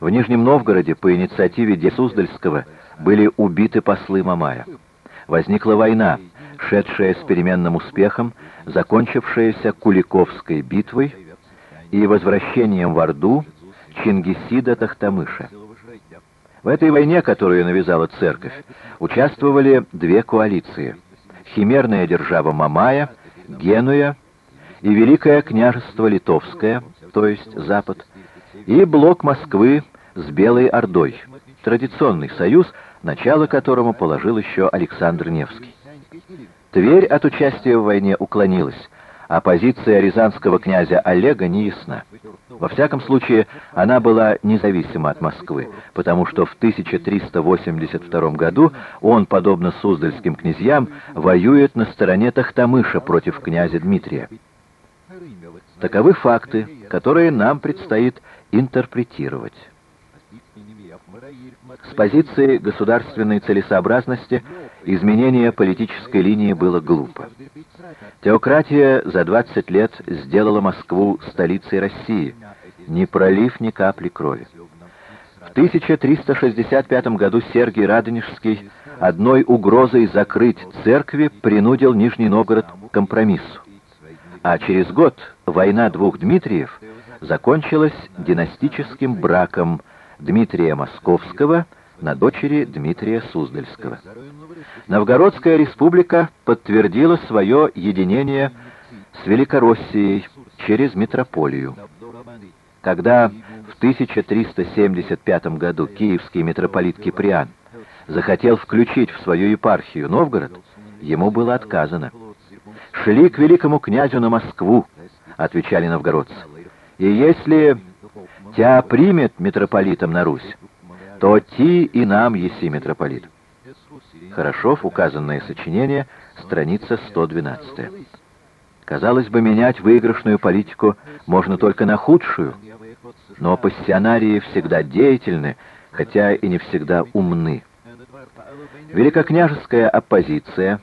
В Нижнем Новгороде по инициативе Десуздальского были убиты послы Мамая. Возникла война, шедшая с переменным успехом, закончившаяся Куликовской битвой и возвращением в Орду Чингисида Тахтамыша. В этой войне, которую навязала церковь, участвовали две коалиции. Химерная держава Мамая, Генуя и Великое княжество Литовское, то есть Запад, и блок Москвы с Белой Ордой, традиционный союз, начало которому положил еще Александр Невский. Тверь от участия в войне уклонилась, а позиция рязанского князя Олега не ясна. Во всяком случае, она была независима от Москвы, потому что в 1382 году он, подобно суздальским князьям, воюет на стороне Тахтамыша против князя Дмитрия. Таковы факты, которые нам предстоит интерпретировать. С позиции государственной целесообразности изменение политической линии было глупо. Теократия за 20 лет сделала Москву столицей России, не пролив ни капли крови. В 1365 году Сергий Радонежский одной угрозой закрыть церкви принудил Нижний Новгород к компромиссу. А через год война двух Дмитриев закончилась династическим браком Дмитрия Московского на дочери Дмитрия Суздальского. Новгородская республика подтвердила свое единение с Великороссией через метрополию. Когда в 1375 году киевский митрополит Киприан захотел включить в свою епархию Новгород, ему было отказано. «Шли к великому князю на Москву», — отвечали новгородцы. «И если тебя примет митрополитом на Русь, то ти и нам еси митрополит». Хорошов, указанное сочинение, страница 112. Казалось бы, менять выигрышную политику можно только на худшую, но пассионарии всегда деятельны, хотя и не всегда умны. Великокняжеская оппозиция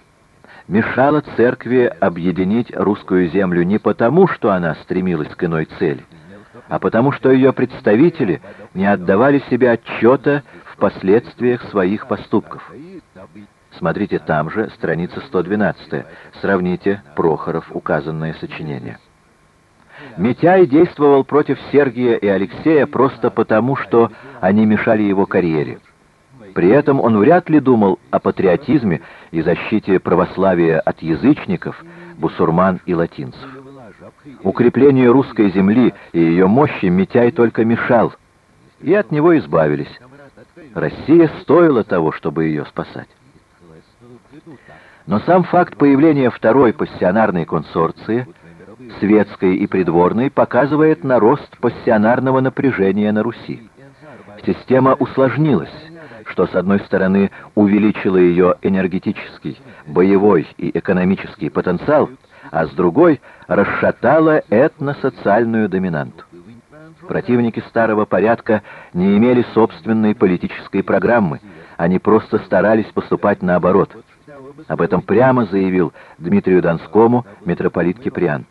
мешала церкви объединить русскую землю не потому, что она стремилась к иной цели, а потому что ее представители не отдавали себе отчета в последствиях своих поступков. Смотрите там же, страница 112. Сравните Прохоров, указанное сочинение. Митяй действовал против Сергия и Алексея просто потому, что они мешали его карьере. При этом он вряд ли думал о патриотизме и защите православия от язычников, бусурман и латинцев. Укреплению русской земли и ее мощи Митяй только мешал, и от него избавились. Россия стоила того, чтобы ее спасать. Но сам факт появления второй пассионарной консорции, светской и придворной, показывает на рост пассионарного напряжения на Руси. Система усложнилась, что, с одной стороны, увеличило ее энергетический, боевой и экономический потенциал, а с другой — расшатало этносоциальную доминанту. Противники старого порядка не имели собственной политической программы, они просто старались поступать наоборот. Об этом прямо заявил Дмитрию Донскому митрополит Киприан.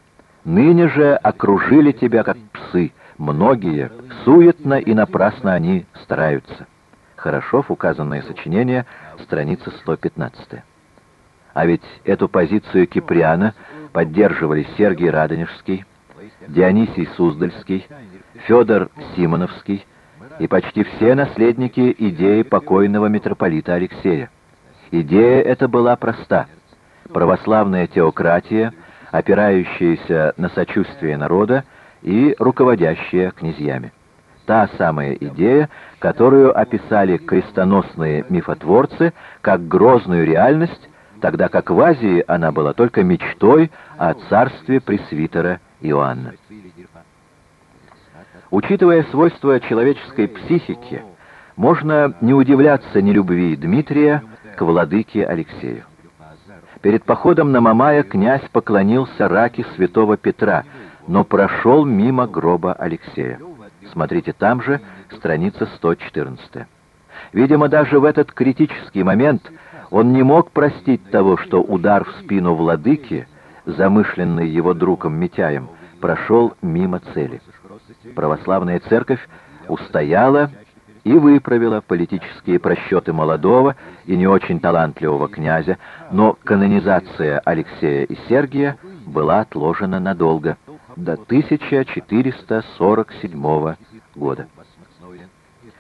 «Ныне же окружили тебя, как псы, многие, суетно и напрасно они стараются». Хорошов, указанное сочинение, страница 115. А ведь эту позицию Киприана поддерживали Сергий Радонежский, Дионисий Суздальский, Федор Симоновский и почти все наследники идеи покойного митрополита Алексея. Идея эта была проста. Православная теократия, опирающаяся на сочувствие народа и руководящая князьями. Та самая идея, которую описали крестоносные мифотворцы как грозную реальность, тогда как в Азии она была только мечтой о царстве пресвитера Иоанна. Учитывая свойства человеческой психики, можно не удивляться нелюбви Дмитрия к владыке Алексею. Перед походом на Мамая князь поклонился раке святого Петра, но прошел мимо гроба Алексея. Смотрите там же, страница 114. Видимо, даже в этот критический момент он не мог простить того, что удар в спину владыки, замышленный его другом Митяем, прошел мимо цели. Православная церковь устояла и выправила политические просчеты молодого и не очень талантливого князя, но канонизация Алексея и Сергия была отложена надолго, до 1447 года.